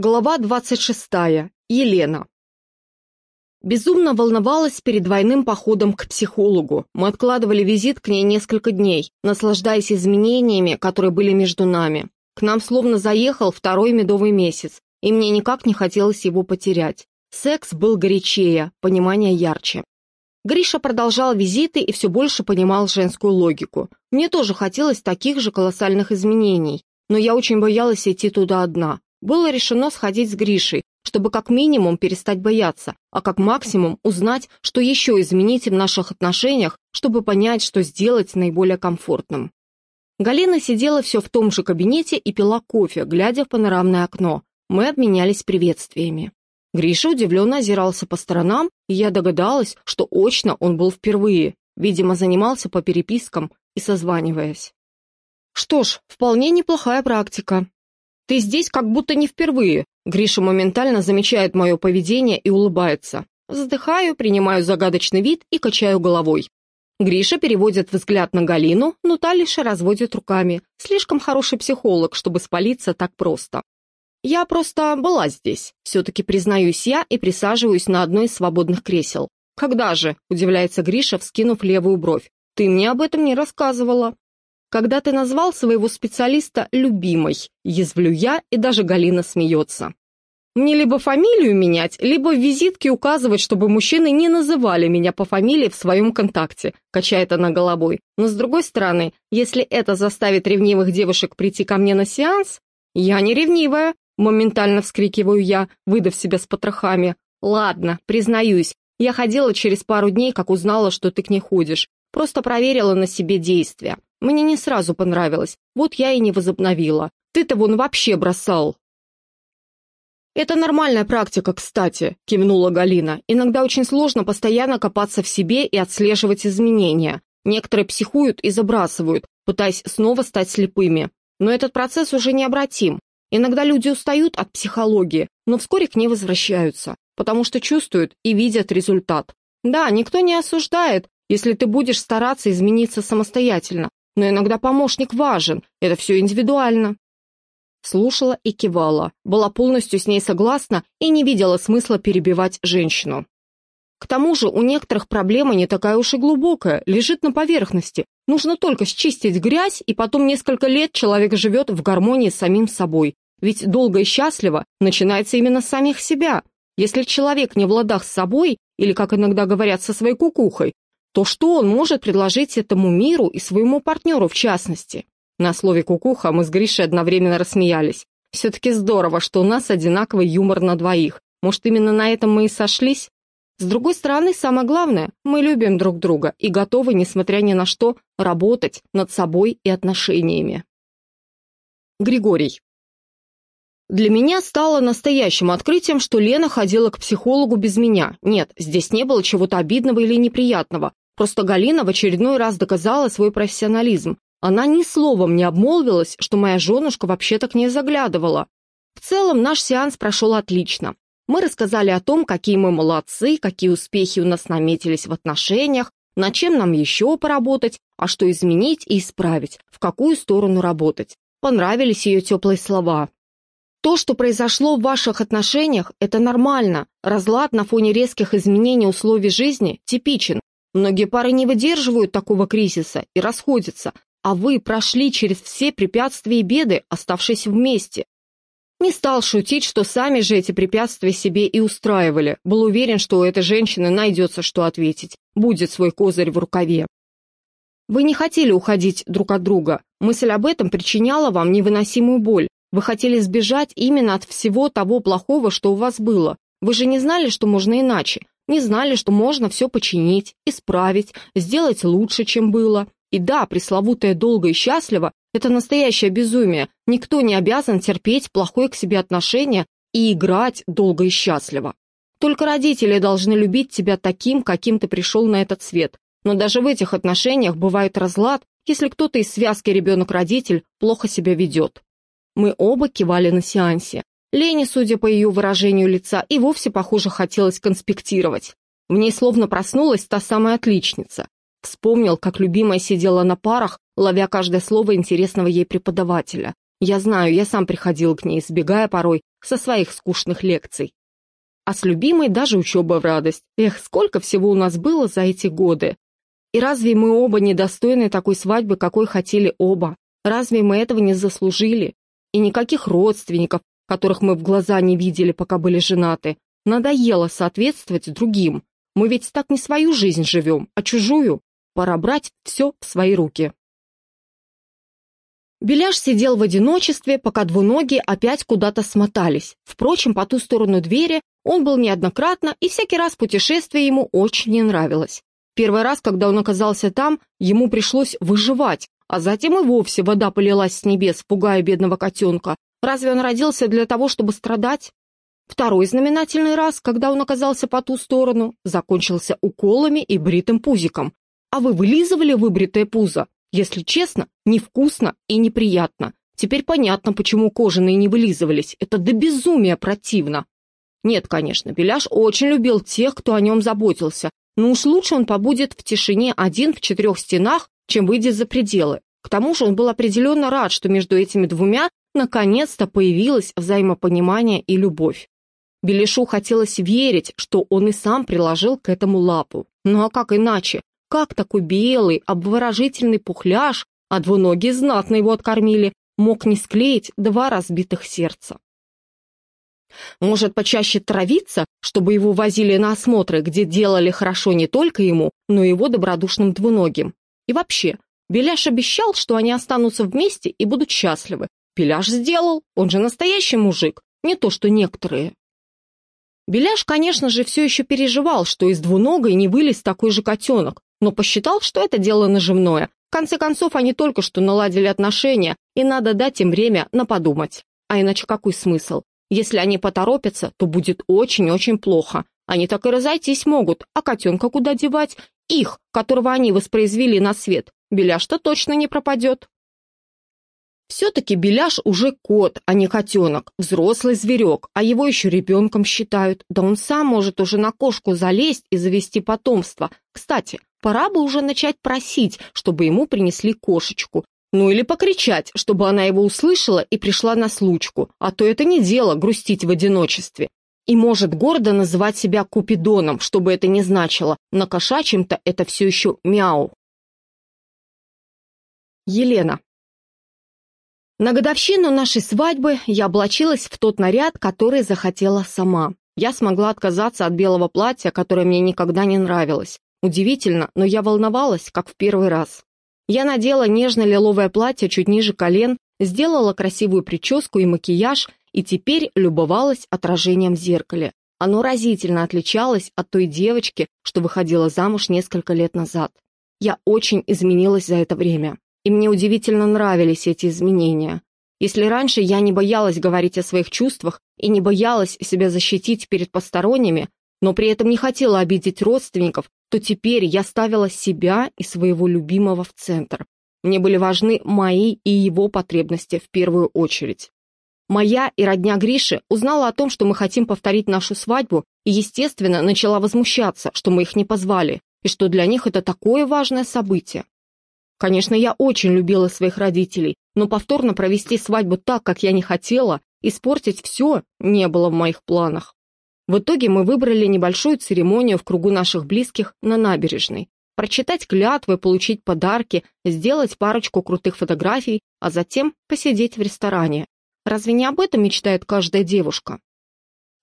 Глава 26. Елена. Безумно волновалась перед двойным походом к психологу. Мы откладывали визит к ней несколько дней, наслаждаясь изменениями, которые были между нами. К нам словно заехал второй медовый месяц, и мне никак не хотелось его потерять. Секс был горячее, понимание ярче. Гриша продолжал визиты и все больше понимал женскую логику. Мне тоже хотелось таких же колоссальных изменений, но я очень боялась идти туда одна. Было решено сходить с Гришей, чтобы как минимум перестать бояться, а как максимум узнать, что еще изменить в наших отношениях, чтобы понять, что сделать наиболее комфортным. Галина сидела все в том же кабинете и пила кофе, глядя в панорамное окно. Мы обменялись приветствиями. Гриша удивленно озирался по сторонам, и я догадалась, что очно он был впервые, видимо, занимался по перепискам и созваниваясь. Что ж, вполне неплохая практика. «Ты здесь как будто не впервые». Гриша моментально замечает мое поведение и улыбается. Вздыхаю, принимаю загадочный вид и качаю головой. Гриша переводит взгляд на Галину, но та лишь разводит руками. Слишком хороший психолог, чтобы спалиться так просто. Я просто была здесь. Все-таки признаюсь я и присаживаюсь на одно из свободных кресел. «Когда же?» – удивляется Гриша, вскинув левую бровь. «Ты мне об этом не рассказывала» когда ты назвал своего специалиста «любимой», язвлю я, и даже Галина смеется. Мне либо фамилию менять, либо в визитке указывать, чтобы мужчины не называли меня по фамилии в своем контакте, качает она головой. Но с другой стороны, если это заставит ревнивых девушек прийти ко мне на сеанс, я не ревнивая, моментально вскрикиваю я, выдав себя с потрохами. Ладно, признаюсь, я ходила через пару дней, как узнала, что ты к ней ходишь. Просто проверила на себе действия. Мне не сразу понравилось, вот я и не возобновила. Ты-то вон вообще бросал. «Это нормальная практика, кстати», — кивнула Галина. «Иногда очень сложно постоянно копаться в себе и отслеживать изменения. Некоторые психуют и забрасывают, пытаясь снова стать слепыми. Но этот процесс уже необратим. Иногда люди устают от психологии, но вскоре к ней возвращаются, потому что чувствуют и видят результат. Да, никто не осуждает, если ты будешь стараться измениться самостоятельно, но иногда помощник важен, это все индивидуально. Слушала и кивала, была полностью с ней согласна и не видела смысла перебивать женщину. К тому же у некоторых проблема не такая уж и глубокая, лежит на поверхности. Нужно только счистить грязь, и потом несколько лет человек живет в гармонии с самим собой. Ведь долго и счастливо начинается именно с самих себя. Если человек не в ладах с собой, или, как иногда говорят, со своей кукухой, то что он может предложить этому миру и своему партнеру в частности? На слове «кукуха» мы с Гришей одновременно рассмеялись. Все-таки здорово, что у нас одинаковый юмор на двоих. Может, именно на этом мы и сошлись? С другой стороны, самое главное, мы любим друг друга и готовы, несмотря ни на что, работать над собой и отношениями. Григорий. Для меня стало настоящим открытием, что Лена ходила к психологу без меня. Нет, здесь не было чего-то обидного или неприятного. Просто Галина в очередной раз доказала свой профессионализм. Она ни словом не обмолвилась, что моя женушка вообще-то к ней заглядывала. В целом наш сеанс прошел отлично. Мы рассказали о том, какие мы молодцы, какие успехи у нас наметились в отношениях, над чем нам еще поработать, а что изменить и исправить, в какую сторону работать. Понравились ее теплые слова. То, что произошло в ваших отношениях, это нормально. Разлад на фоне резких изменений условий жизни типичен. Многие пары не выдерживают такого кризиса и расходятся, а вы прошли через все препятствия и беды, оставшись вместе. Не стал шутить, что сами же эти препятствия себе и устраивали. Был уверен, что у этой женщины найдется, что ответить. Будет свой козырь в рукаве. Вы не хотели уходить друг от друга. Мысль об этом причиняла вам невыносимую боль. Вы хотели сбежать именно от всего того плохого, что у вас было. Вы же не знали, что можно иначе. Не знали, что можно все починить, исправить, сделать лучше, чем было. И да, пресловутое долго и счастливо – это настоящее безумие. Никто не обязан терпеть плохое к себе отношение и играть долго и счастливо. Только родители должны любить тебя таким, каким ты пришел на этот свет. Но даже в этих отношениях бывает разлад, если кто-то из связки ребенок-родитель плохо себя ведет. Мы оба кивали на сеансе. Лене, судя по ее выражению лица, и вовсе, похоже, хотелось конспектировать. В ней словно проснулась та самая отличница. Вспомнил, как любимая сидела на парах, ловя каждое слово интересного ей преподавателя. Я знаю, я сам приходил к ней, избегая порой, со своих скучных лекций. А с любимой даже учеба в радость. Эх, сколько всего у нас было за эти годы. И разве мы оба недостойны такой свадьбы, какой хотели оба? Разве мы этого не заслужили? И никаких родственников, которых мы в глаза не видели, пока были женаты. Надоело соответствовать другим. Мы ведь так не свою жизнь живем, а чужую. Пора брать все в свои руки. Беляш сидел в одиночестве, пока двуногие опять куда-то смотались. Впрочем, по ту сторону двери он был неоднократно, и всякий раз путешествие ему очень не нравилось. Первый раз, когда он оказался там, ему пришлось выживать, а затем и вовсе вода полилась с небес, пугая бедного котенка. Разве он родился для того, чтобы страдать? Второй знаменательный раз, когда он оказался по ту сторону, закончился уколами и бритым пузиком. А вы вылизывали выбритое пузо? Если честно, невкусно и неприятно. Теперь понятно, почему кожаные не вылизывались. Это до безумия противно. Нет, конечно, Беляш очень любил тех, кто о нем заботился, но уж лучше он побудет в тишине один в четырех стенах, чем выйдет за пределы. К тому же он был определенно рад, что между этими двумя наконец-то появилось взаимопонимание и любовь. Белишу хотелось верить, что он и сам приложил к этому лапу. Ну а как иначе? Как такой белый, обворожительный пухляж, а двуногие знатно его откормили, мог не склеить два разбитых сердца? Может, почаще травиться, чтобы его возили на осмотры, где делали хорошо не только ему, но и его добродушным двуногим. И вообще, Беляш обещал, что они останутся вместе и будут счастливы. Беляш сделал, он же настоящий мужик, не то что некоторые. Беляш, конечно же, все еще переживал, что из двуногой не вылез такой же котенок, но посчитал, что это дело наживное. В конце концов, они только что наладили отношения, и надо дать им время на подумать. А иначе какой смысл? Если они поторопятся, то будет очень-очень плохо. Они так и разойтись могут, а котенка куда девать? Их, которого они воспроизвели на свет. Беляш-то точно не пропадет. Все-таки Беляш уже кот, а не котенок, взрослый зверек, а его еще ребенком считают. Да он сам может уже на кошку залезть и завести потомство. Кстати, пора бы уже начать просить, чтобы ему принесли кошечку. Ну или покричать, чтобы она его услышала и пришла на случку, а то это не дело грустить в одиночестве. И может гордо называть себя Купидоном, чтобы это не значило, на кошачьем-то это все еще мяу. Елена. На годовщину нашей свадьбы я облачилась в тот наряд, который захотела сама. Я смогла отказаться от белого платья, которое мне никогда не нравилось. Удивительно, но я волновалась, как в первый раз. Я надела нежно-лиловое платье чуть ниже колен, сделала красивую прическу и макияж, и теперь любовалась отражением в зеркале. Оно разительно отличалось от той девочки, что выходила замуж несколько лет назад. Я очень изменилась за это время, и мне удивительно нравились эти изменения. Если раньше я не боялась говорить о своих чувствах и не боялась себя защитить перед посторонними, но при этом не хотела обидеть родственников, то теперь я ставила себя и своего любимого в центр. Мне были важны мои и его потребности в первую очередь. Моя и родня Гриши узнала о том, что мы хотим повторить нашу свадьбу, и, естественно, начала возмущаться, что мы их не позвали, и что для них это такое важное событие. Конечно, я очень любила своих родителей, но повторно провести свадьбу так, как я не хотела, испортить все не было в моих планах. В итоге мы выбрали небольшую церемонию в кругу наших близких на набережной. Прочитать клятвы, получить подарки, сделать парочку крутых фотографий, а затем посидеть в ресторане. Разве не об этом мечтает каждая девушка?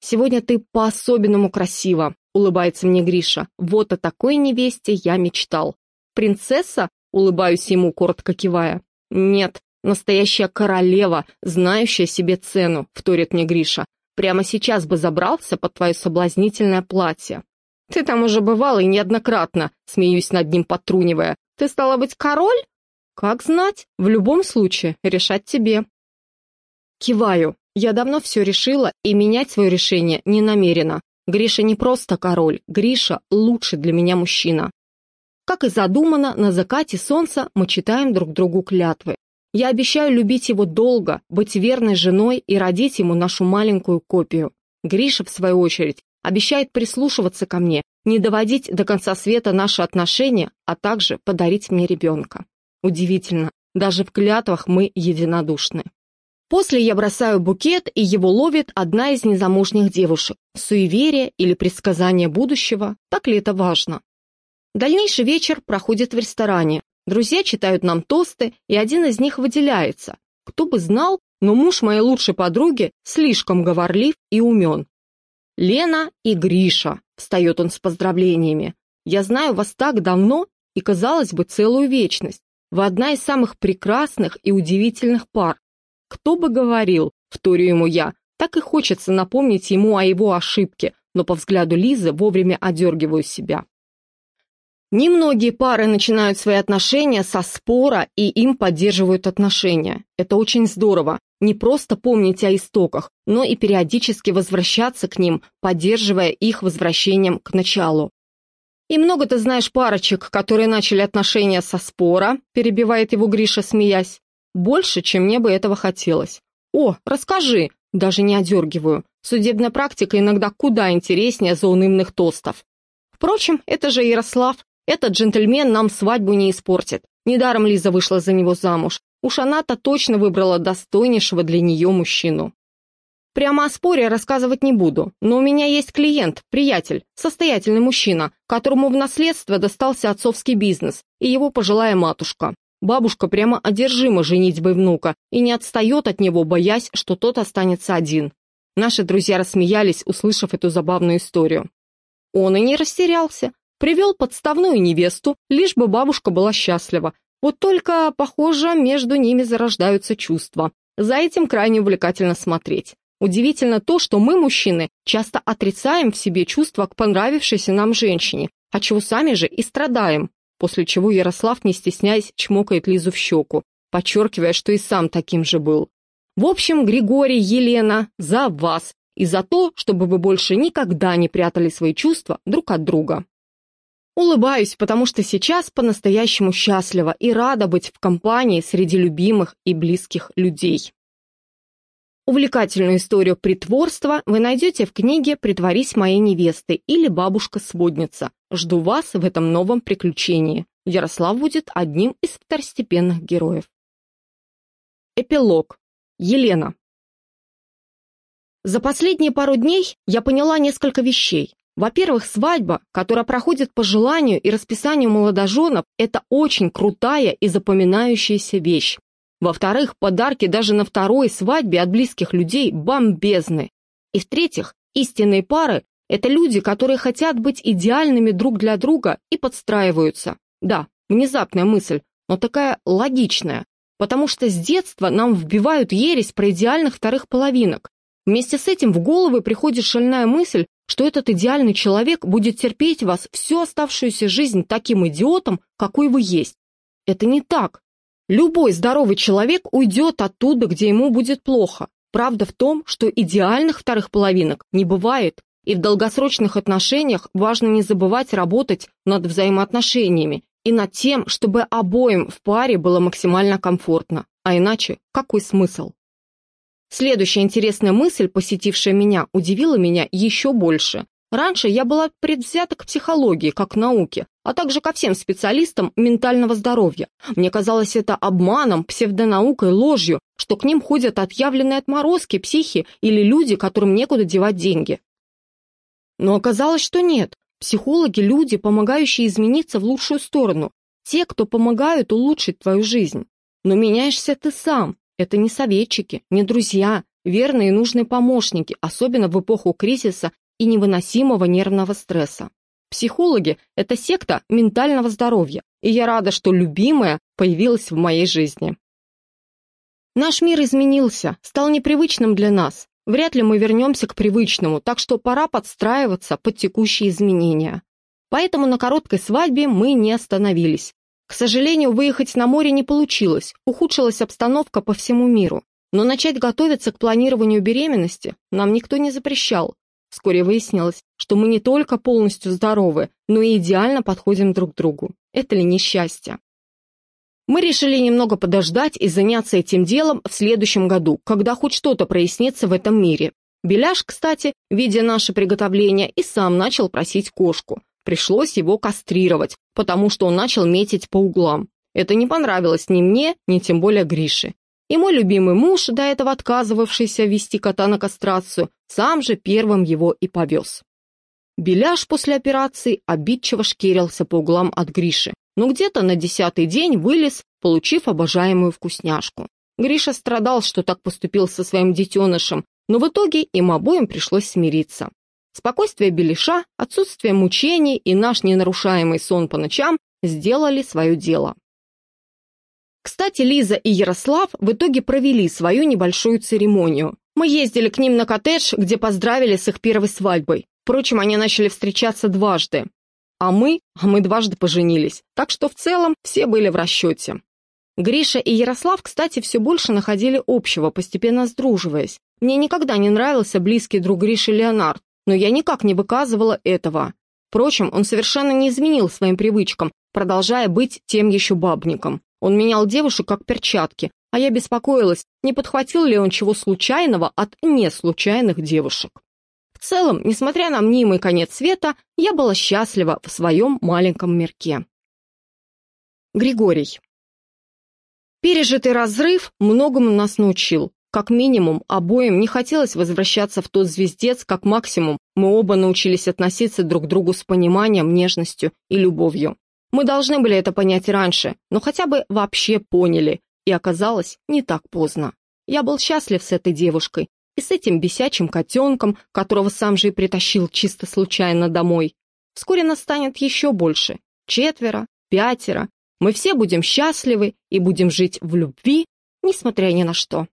«Сегодня ты по-особенному красива», — улыбается мне Гриша. «Вот о такой невесте я мечтал». «Принцесса?» — улыбаюсь ему, коротко кивая. «Нет, настоящая королева, знающая себе цену», — вторит мне Гриша. Прямо сейчас бы забрался под твое соблазнительное платье. Ты там уже бывал и неоднократно, смеюсь над ним потрунивая. Ты стала быть король? Как знать, в любом случае, решать тебе. Киваю. Я давно все решила и менять свое решение не намерена. Гриша не просто король, Гриша лучший для меня мужчина. Как и задумано, на закате солнца мы читаем друг другу клятвы. Я обещаю любить его долго, быть верной женой и родить ему нашу маленькую копию. Гриша, в свою очередь, обещает прислушиваться ко мне, не доводить до конца света наши отношения, а также подарить мне ребенка. Удивительно, даже в клятвах мы единодушны. После я бросаю букет, и его ловит одна из незамужних девушек. Суеверие или предсказание будущего, так ли это важно? Дальнейший вечер проходит в ресторане. Друзья читают нам тосты, и один из них выделяется. Кто бы знал, но муж моей лучшей подруги слишком говорлив и умен. «Лена и Гриша», — встает он с поздравлениями. «Я знаю вас так давно и, казалось бы, целую вечность. Вы одна из самых прекрасных и удивительных пар. Кто бы говорил, вторю ему я, так и хочется напомнить ему о его ошибке, но по взгляду Лизы вовремя одергиваю себя. Немногие пары начинают свои отношения со спора, и им поддерживают отношения. Это очень здорово. Не просто помнить о истоках, но и периодически возвращаться к ним, поддерживая их возвращением к началу. «И много ты знаешь парочек, которые начали отношения со спора», перебивает его Гриша, смеясь. «Больше, чем мне бы этого хотелось». «О, расскажи!» Даже не одергиваю. Судебная практика иногда куда интереснее заунывных тостов. Впрочем, это же Ярослав. Этот джентльмен нам свадьбу не испортит. Недаром Лиза вышла за него замуж. Уж она-то точно выбрала достойнейшего для нее мужчину. Прямо о споре рассказывать не буду, но у меня есть клиент, приятель, состоятельный мужчина, которому в наследство достался отцовский бизнес и его пожилая матушка. Бабушка прямо одержима женитьбой внука и не отстает от него, боясь, что тот останется один. Наши друзья рассмеялись, услышав эту забавную историю. Он и не растерялся. Привел подставную невесту, лишь бы бабушка была счастлива. Вот только, похоже, между ними зарождаются чувства. За этим крайне увлекательно смотреть. Удивительно то, что мы, мужчины, часто отрицаем в себе чувства к понравившейся нам женщине, а чего сами же и страдаем. После чего Ярослав, не стесняясь, чмокает Лизу в щеку, подчеркивая, что и сам таким же был. В общем, Григорий, Елена, за вас и за то, чтобы вы больше никогда не прятали свои чувства друг от друга. Улыбаюсь, потому что сейчас по-настоящему счастлива и рада быть в компании среди любимых и близких людей. Увлекательную историю притворства вы найдете в книге «Притворись моей невестой» или «Бабушка-сводница». Жду вас в этом новом приключении. Ярослав будет одним из второстепенных героев. Эпилог. Елена. За последние пару дней я поняла несколько вещей. Во-первых, свадьба, которая проходит по желанию и расписанию молодоженов, это очень крутая и запоминающаяся вещь. Во-вторых, подарки даже на второй свадьбе от близких людей бомбезны. И в-третьих, истинные пары – это люди, которые хотят быть идеальными друг для друга и подстраиваются. Да, внезапная мысль, но такая логичная, потому что с детства нам вбивают ересь про идеальных вторых половинок. Вместе с этим в головы приходит шальная мысль, что этот идеальный человек будет терпеть вас всю оставшуюся жизнь таким идиотом, какой вы есть. Это не так. Любой здоровый человек уйдет оттуда, где ему будет плохо. Правда в том, что идеальных вторых половинок не бывает, и в долгосрочных отношениях важно не забывать работать над взаимоотношениями и над тем, чтобы обоим в паре было максимально комфортно. А иначе какой смысл? Следующая интересная мысль, посетившая меня, удивила меня еще больше. Раньше я была предвзята к психологии, как науке, а также ко всем специалистам ментального здоровья. Мне казалось это обманом, псевдонаукой, ложью, что к ним ходят отъявленные отморозки, психи или люди, которым некуда девать деньги. Но оказалось, что нет. Психологи – люди, помогающие измениться в лучшую сторону. Те, кто помогают улучшить твою жизнь. Но меняешься ты сам. Это не советчики, не друзья, верные и нужные помощники, особенно в эпоху кризиса и невыносимого нервного стресса. Психологи – это секта ментального здоровья, и я рада, что любимая появилась в моей жизни. Наш мир изменился, стал непривычным для нас. Вряд ли мы вернемся к привычному, так что пора подстраиваться под текущие изменения. Поэтому на короткой свадьбе мы не остановились. К сожалению, выехать на море не получилось, ухудшилась обстановка по всему миру. Но начать готовиться к планированию беременности нам никто не запрещал, Вскоре выяснилось, что мы не только полностью здоровы, но и идеально подходим друг другу. Это ли не счастье? Мы решили немного подождать и заняться этим делом в следующем году, когда хоть что-то прояснится в этом мире. Беляш, кстати, видя наше приготовление, и сам начал просить кошку. Пришлось его кастрировать, потому что он начал метить по углам. Это не понравилось ни мне, ни тем более Грише. и мой любимый муж, до этого отказывавшийся вести кота на кастрацию, сам же первым его и повез. Беляш после операции обидчиво шкерился по углам от Гриши, но где-то на десятый день вылез, получив обожаемую вкусняшку. Гриша страдал, что так поступил со своим детенышем, но в итоге им обоим пришлось смириться. Спокойствие Белиша, отсутствие мучений и наш ненарушаемый сон по ночам сделали свое дело. Кстати, Лиза и Ярослав в итоге провели свою небольшую церемонию. Мы ездили к ним на коттедж, где поздравили с их первой свадьбой. Впрочем, они начали встречаться дважды. А мы, а мы дважды поженились. Так что в целом все были в расчете. Гриша и Ярослав, кстати, все больше находили общего, постепенно сдруживаясь. Мне никогда не нравился близкий друг Гриши Леонард, но я никак не выказывала этого. Впрочем, он совершенно не изменил своим привычкам, продолжая быть тем еще бабником. Он менял девушек как перчатки, а я беспокоилась, не подхватил ли он чего случайного от неслучайных девушек. В целом, несмотря на мнимый конец света, я была счастлива в своем маленьком мирке. Григорий. Пережитый разрыв многому нас научил. Как минимум, обоим не хотелось возвращаться в тот звездец, как максимум мы оба научились относиться друг к другу с пониманием, нежностью и любовью. Мы должны были это понять раньше, но хотя бы вообще поняли, и оказалось не так поздно. Я был счастлив с этой девушкой и с этим бесячим котенком, которого сам же и притащил чисто случайно домой. Вскоре нас станет еще больше. Четверо, пятеро, мы все будем счастливы и будем жить в любви, несмотря ни на что.